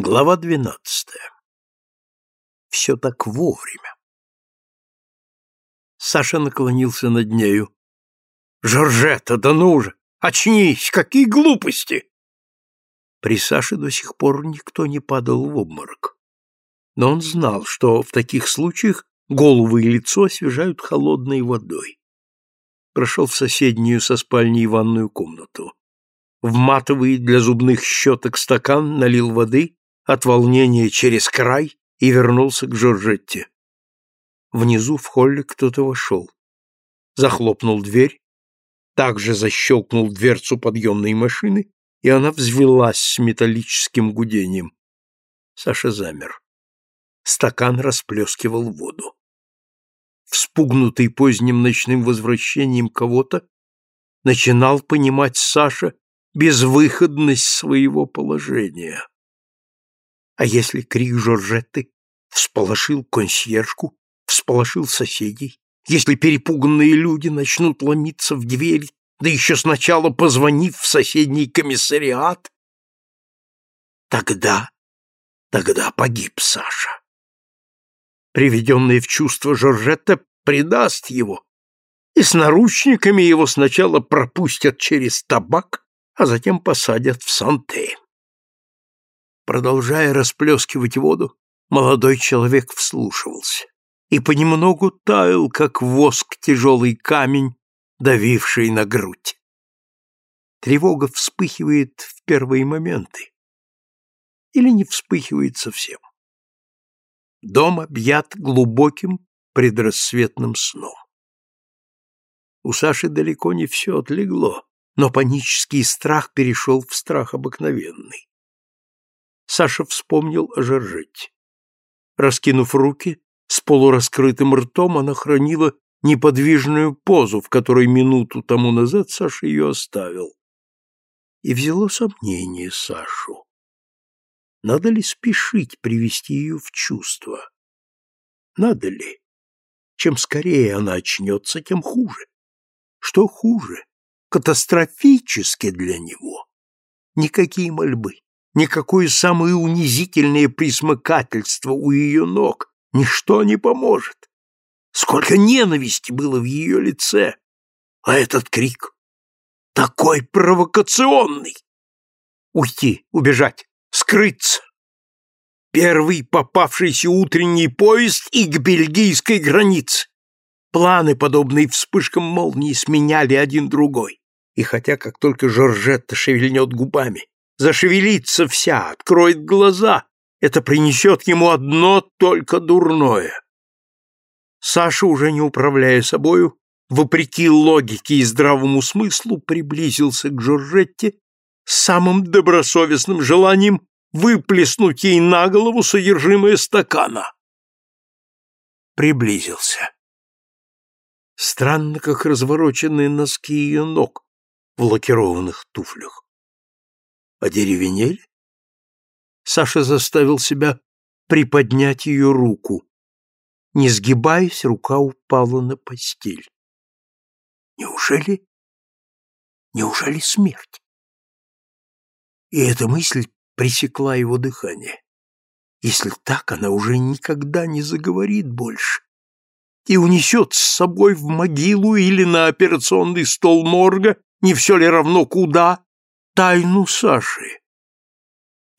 Глава двенадцатая. Все так вовремя. Саша наклонился над нею. «Жоржетта, да ну же! Очнись! Какие глупости!» При Саше до сих пор никто не падал в обморок. Но он знал, что в таких случаях голову и лицо освежают холодной водой. Прошел в соседнюю со спальней ванную комнату. В матовый для зубных щеток стакан налил воды от волнения через край и вернулся к Жоржетте. Внизу в холле кто-то вошел. Захлопнул дверь, также защелкнул дверцу подъемной машины, и она взвелась с металлическим гудением. Саша замер. Стакан расплескивал воду. Вспугнутый поздним ночным возвращением кого-то, начинал понимать Саша безвыходность своего положения. А если крик Жоржетты всполошил консьержку, всполошил соседей, если перепуганные люди начнут ломиться в дверь, да еще сначала позвонив в соседний комиссариат, тогда, тогда погиб Саша. Приведенная в чувство Жоржетта предаст его, и с наручниками его сначала пропустят через табак, а затем посадят в санте. Продолжая расплескивать воду, молодой человек вслушивался и понемногу таял, как воск тяжелый камень, давивший на грудь. Тревога вспыхивает в первые моменты или не вспыхивает совсем. Дом объят глубоким предрассветным сном. У Саши далеко не все отлегло, но панический страх перешел в страх обыкновенный. Саша вспомнил о Жоржете. Раскинув руки, с полураскрытым ртом она хранила неподвижную позу, в которой минуту тому назад Саша ее оставил. И взяло сомнение Сашу. Надо ли спешить привести ее в чувство? Надо ли? Чем скорее она очнется, тем хуже. Что хуже? Катастрофически для него. Никакие мольбы, никакое самое унизительное присмыкательство у ее ног, ничто не поможет. Сколько ненависти было в ее лице, а этот крик такой провокационный. Уйти, убежать, скрыться. Первый попавшийся утренний поезд и к бельгийской границе. Планы, подобные вспышкам молнии, сменяли один другой. И хотя, как только Жоржетта шевельнет губами, зашевелится вся, откроет глаза. Это принесет ему одно только дурное. Саша, уже не управляя собою, вопреки логике и здравому смыслу, приблизился к Жоржетте с самым добросовестным желанием выплеснуть ей на голову содержимое стакана. Приблизился. Странно, как развороченные носки ее ног в лакированных туфлях одеревенели? Саша заставил себя приподнять ее руку. Не сгибаясь, рука упала на постель. Неужели? Неужели смерть? И эта мысль пресекла его дыхание. Если так, она уже никогда не заговорит больше и унесет с собой в могилу или на операционный стол морга, не все ли равно куда, тайну Саши.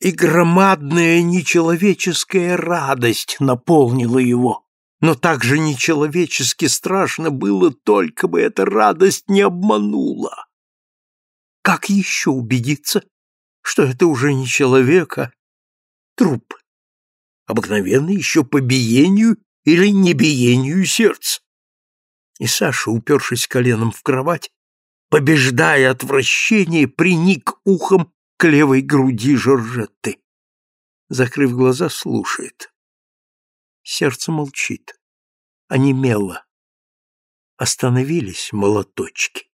И громадная нечеловеческая радость наполнила его. Но также нечеловечески страшно было, только бы эта радость не обманула. Как еще убедиться, что это уже не человек, а труп? Обыкновенный еще по биению или не биению сердца. И Саша, упершись коленом в кровать, побеждая отвращение, приник ухом к левой груди Жоржетты. Закрыв глаза, слушает. Сердце молчит. Онемело. Остановились молоточки.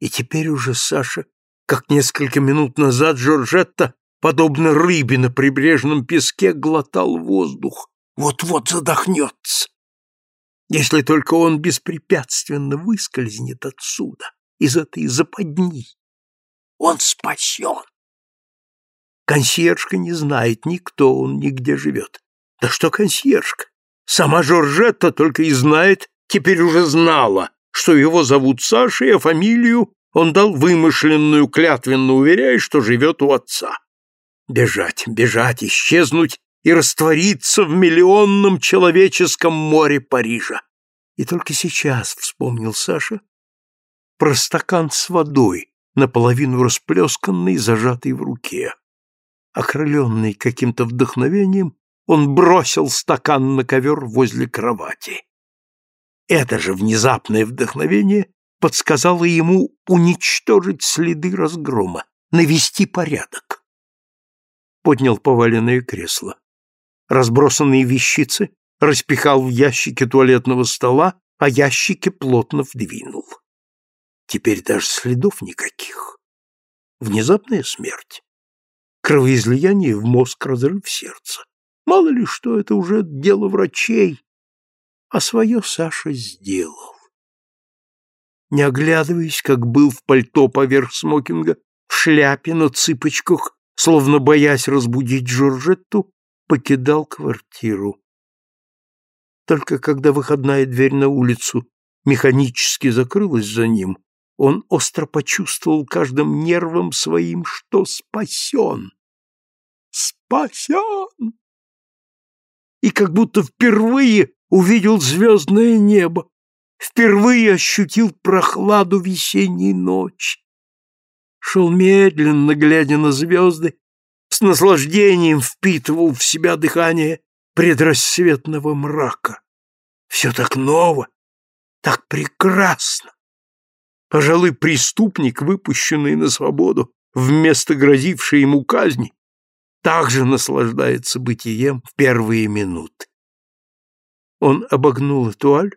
И теперь уже Саша, как несколько минут назад Жоржетта, подобно рыбе на прибрежном песке, глотал воздух. Вот-вот задохнется если только он беспрепятственно выскользнет отсюда, из этой западни. Он спасен. Консьержка не знает, никто он, нигде живет. Да что консьержка? Сама Жоржетта только и знает, теперь уже знала, что его зовут Сашей, а фамилию он дал вымышленную, клятвенно уверяя, что живет у отца. Бежать, бежать, исчезнуть и раствориться в миллионном человеческом море Парижа. И только сейчас вспомнил Саша про стакан с водой, наполовину расплесканный, зажатый в руке. Окрыленный каким-то вдохновением, он бросил стакан на ковер возле кровати. Это же внезапное вдохновение подсказало ему уничтожить следы разгрома, навести порядок. Поднял поваленное кресло. Разбросанные вещицы распихал в ящике туалетного стола, а ящики плотно вдвинул. Теперь даже следов никаких. Внезапная смерть кровоизлияние в мозг, разрыв сердца. Мало ли что, это уже дело врачей. А свое Саша сделал. Не оглядываясь, как был в пальто поверх смокинга, в шляпе на цыпочках, словно боясь разбудить Жоржетту, покидал квартиру. Только когда выходная дверь на улицу механически закрылась за ним, он остро почувствовал каждым нервом своим, что спасен спасен! И как будто впервые увидел звездное небо, впервые ощутил прохладу весенней ночи. Шел медленно, глядя на звезды, с наслаждением впитывал в себя дыхание предрассветного мрака. Все так ново, так прекрасно. Пожалуй, преступник, выпущенный на свободу, вместо грозившей ему казни, также наслаждается бытием в первые минуты. Он обогнул Этуаль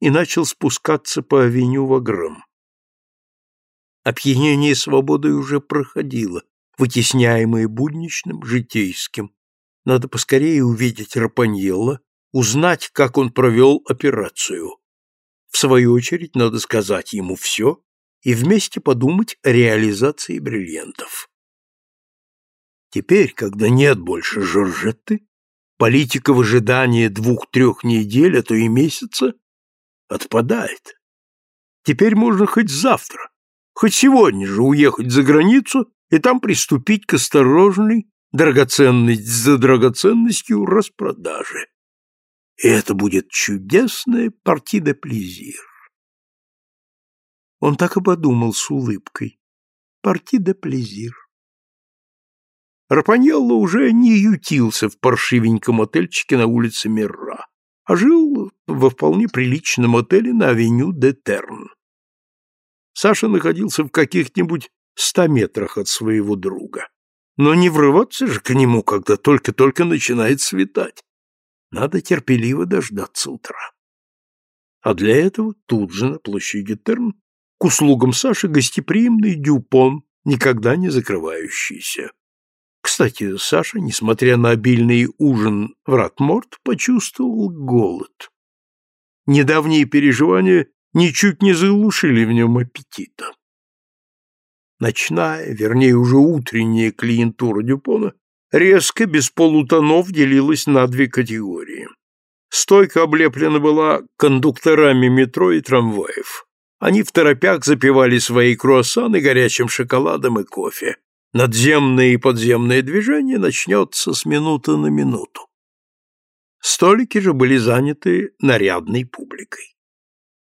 и начал спускаться по авеню Ваграм. Опьянение свободой уже проходило, вытесняемое будничным, житейским. Надо поскорее увидеть Рапаньелла, узнать, как он провел операцию. В свою очередь, надо сказать ему все и вместе подумать о реализации бриллиантов. Теперь, когда нет больше Жоржетты, политика в ожидании двух-трех недель, а то и месяца, отпадает. Теперь можно хоть завтра, хоть сегодня же уехать за границу и там приступить к осторожной, драгоценность за драгоценностью распродаже. И это будет чудесная парти де плезир. Он так и подумал с улыбкой. Парти де плезир. Рапаньелло уже не ютился в паршивеньком отельчике на улице Мирра, а жил во вполне приличном отеле на авеню де Терн. Саша находился в каких-нибудь ста метрах от своего друга. Но не врываться же к нему, когда только-только начинает светать. Надо терпеливо дождаться утра. А для этого тут же на площади Терн к услугам Саши гостеприимный Дюпон, никогда не закрывающийся. Кстати, Саша, несмотря на обильный ужин в Ратморт, почувствовал голод. Недавние переживания ничуть не заглушили в нем аппетита. Ночная, вернее, уже утренняя клиентура Дюпона резко, без полутонов, делилась на две категории. Стойка облеплена была кондукторами метро и трамваев. Они в торопях запивали свои круассаны горячим шоколадом и кофе. Надземное и подземное движение начнется с минуты на минуту. Столики же были заняты нарядной публикой.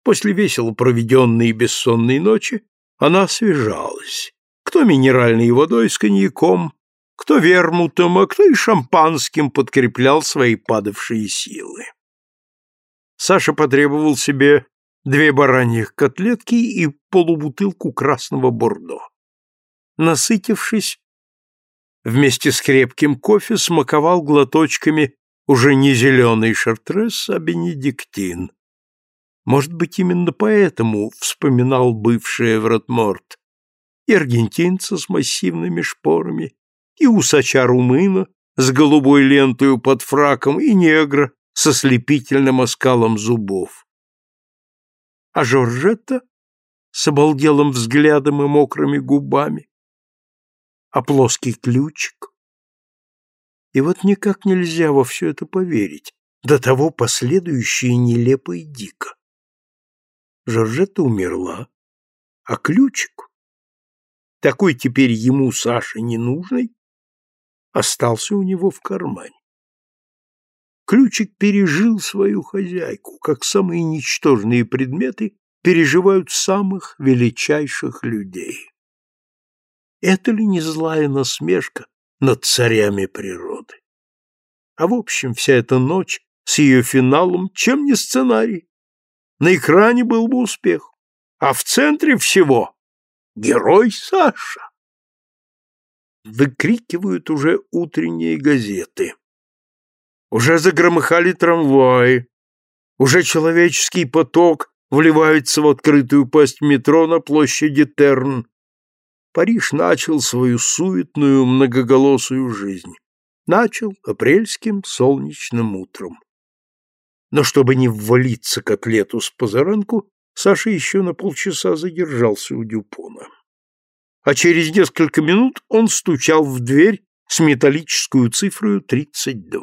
После весело проведенной бессонной ночи она освежалась. Кто минеральной водой с коньяком, кто вермутом, а кто и шампанским подкреплял свои падавшие силы. Саша потребовал себе две бараньих котлетки и полубутылку красного бордо насытившись, вместе с крепким кофе смаковал глоточками уже не зеленый шартрес, а бенедиктин. Может быть, именно поэтому вспоминал бывший Эвротморт и аргентинца с массивными шпорами, и усача румына с голубой лентой под фраком, и негра со слепительным оскалом зубов. А Жоржетта с обалделым взглядом и мокрыми губами, А плоский ключик? И вот никак нельзя во все это поверить, до того последующее нелепо и дико. Жоржетта умерла, а ключик, такой теперь ему, Саше, ненужный, остался у него в кармане. Ключик пережил свою хозяйку, как самые ничтожные предметы переживают самых величайших людей. Это ли не злая насмешка над царями природы? А в общем, вся эта ночь с ее финалом чем не сценарий? На экране был бы успех, а в центре всего — герой Саша. Выкрикивают уже утренние газеты. Уже загромыхали трамваи, уже человеческий поток вливается в открытую пасть метро на площади Терн. Париж начал свою суетную многоголосую жизнь. Начал апрельским солнечным утром. Но чтобы не ввалиться как с позаранку, Саша еще на полчаса задержался у Дюпона. А через несколько минут он стучал в дверь с металлическую цифрою 32.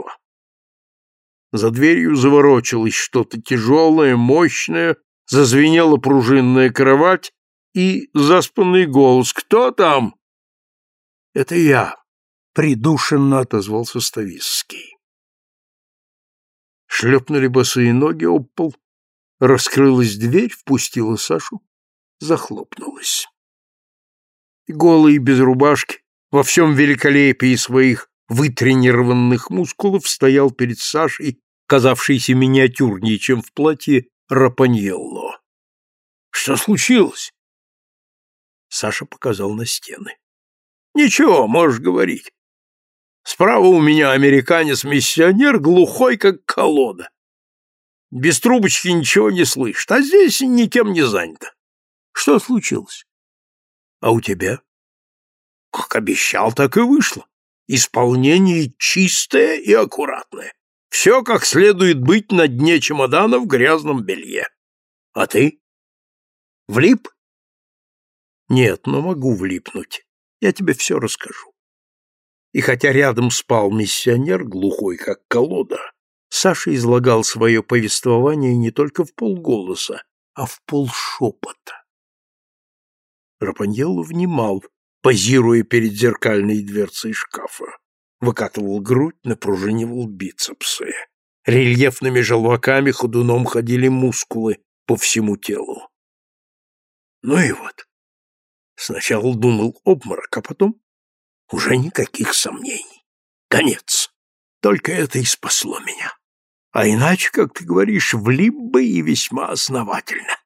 За дверью заворочилось что-то тяжелое, мощное, зазвенела пружинная кровать и заспанный голос «Кто там?» «Это я», — придушенно отозвался Стависский. Шлепнули босые ноги об пол, раскрылась дверь, впустила Сашу, захлопнулась. Голый, без рубашки, во всем великолепии своих вытренированных мускулов стоял перед Сашей, казавшийся миниатюрнее, чем в платье, Рапаньелло. Что случилось? Саша показал на стены. Ничего, можешь говорить. Справа у меня американец-миссионер, глухой, как колода. Без трубочки ничего не слышит, а здесь никем не занято. Что случилось? А у тебя? Как обещал, так и вышло. Исполнение чистое и аккуратное. Все как следует быть на дне чемодана в грязном белье. А ты? Влип? Нет, но могу влипнуть. Я тебе все расскажу. И хотя рядом спал миссионер, глухой как колода, Саша излагал свое повествование не только в полголоса, а в полшепота. Рапаньелло внимал, позируя перед зеркальной дверцей шкафа выкатывал грудь, напружинивал бицепсы. Рельефными желваками ходуном ходили мускулы по всему телу. Ну и вот. Сначала думал обморок, а потом уже никаких сомнений. Конец. Только это и спасло меня. А иначе, как ты говоришь, влип бы и весьма основательно.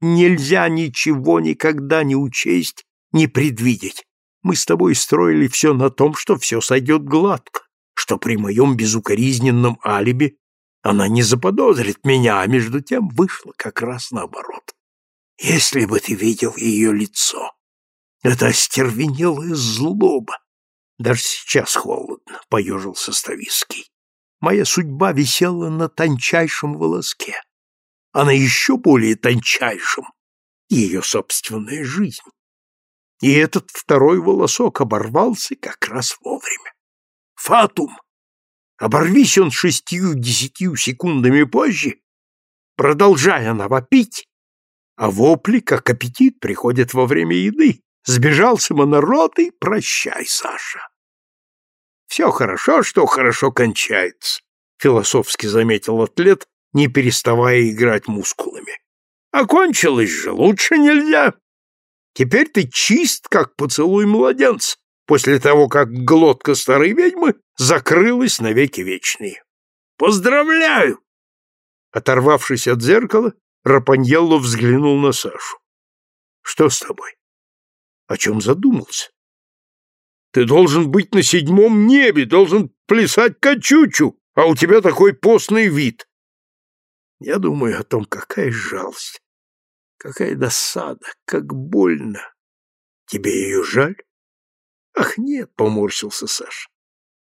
Нельзя ничего никогда не учесть, не предвидеть. Мы с тобой строили все на том, что все сойдет гладко, что при моем безукоризненном алиби она не заподозрит меня, а между тем вышло как раз наоборот. Если бы ты видел ее лицо, это остервенелая злоба. Даже сейчас холодно, — поежился Ставиский. Моя судьба висела на тончайшем волоске, а на еще более тончайшем — ее собственная жизнь и этот второй волосок оборвался как раз вовремя. Фатум! Оборвись он шестью-десятью секундами позже, продолжая она а вопли, как аппетит, приходят во время еды. Сбежался монород и прощай, Саша. Все хорошо, что хорошо кончается, философски заметил атлет, не переставая играть мускулами. Окончилось же, лучше нельзя. Теперь ты чист, как поцелуй младенца, после того, как глотка старой ведьмы закрылась навеки вечные. Поздравляю! Оторвавшись от зеркала, Рапаньелло взглянул на Сашу. Что с тобой? О чем задумался? Ты должен быть на седьмом небе, должен плясать качучу, а у тебя такой постный вид. Я думаю о том, какая жалость. Какая досада, как больно. Тебе ее жаль? Ах, нет, поморщился Саша.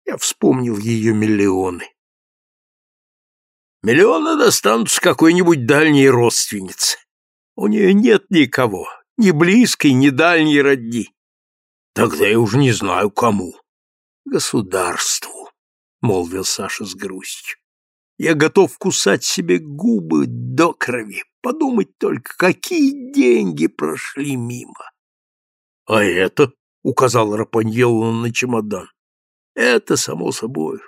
Я вспомнил ее миллионы. Миллионы достанутся какой-нибудь дальней родственнице. У нее нет никого, ни близкой, ни дальней родни. Тогда я уже не знаю, кому. Государству, молвил Саша с грустью. Я готов кусать себе губы до крови. Подумать только, какие деньги прошли мимо. — А это? — указал Рапаньелло на чемодан. — Это, само собой.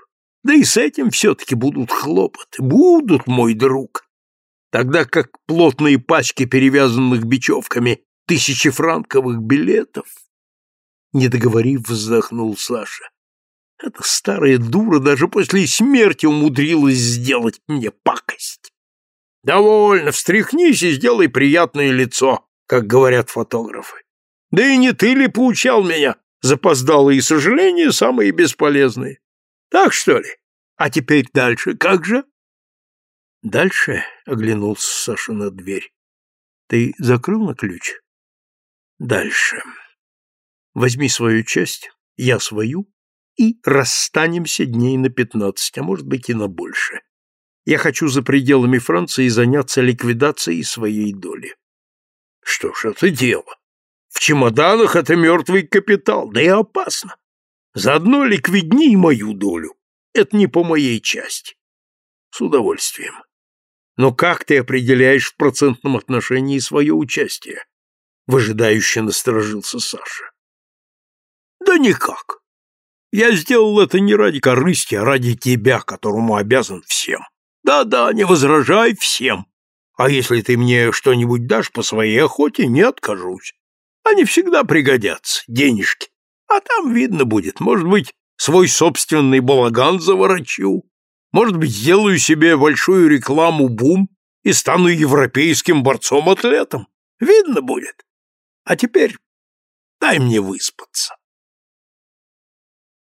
Да и с этим все-таки будут хлопоты. Будут, мой друг. Тогда как плотные пачки, перевязанных бечевками, тысячи франковых билетов. Не договорив, вздохнул Саша. Эта старая дура даже после смерти умудрилась сделать мне пакость. Довольно, встряхнись и сделай приятное лицо, как говорят фотографы. Да и не ты ли поучал меня? Запоздалые сожаления самые бесполезные. Так что ли? А теперь дальше как же? Дальше оглянулся Саша на дверь. Ты закрыл на ключ? Дальше. Возьми свою часть, я свою, и расстанемся дней на пятнадцать, а может быть и на больше. Я хочу за пределами Франции заняться ликвидацией своей доли. Что ж, это дело. В чемоданах это мертвый капитал, да и опасно. Заодно ликвидни и мою долю. Это не по моей части. С удовольствием. Но как ты определяешь в процентном отношении свое участие? Выжидающе насторожился Саша. Да никак. Я сделал это не ради корысти, а ради тебя, которому обязан всем. Да-да, не возражай всем. А если ты мне что-нибудь дашь по своей охоте, не откажусь. Они всегда пригодятся, денежки. А там видно будет, может быть, свой собственный балаган заворочу. Может быть, сделаю себе большую рекламу бум и стану европейским борцом-атлетом. Видно будет. А теперь дай мне выспаться.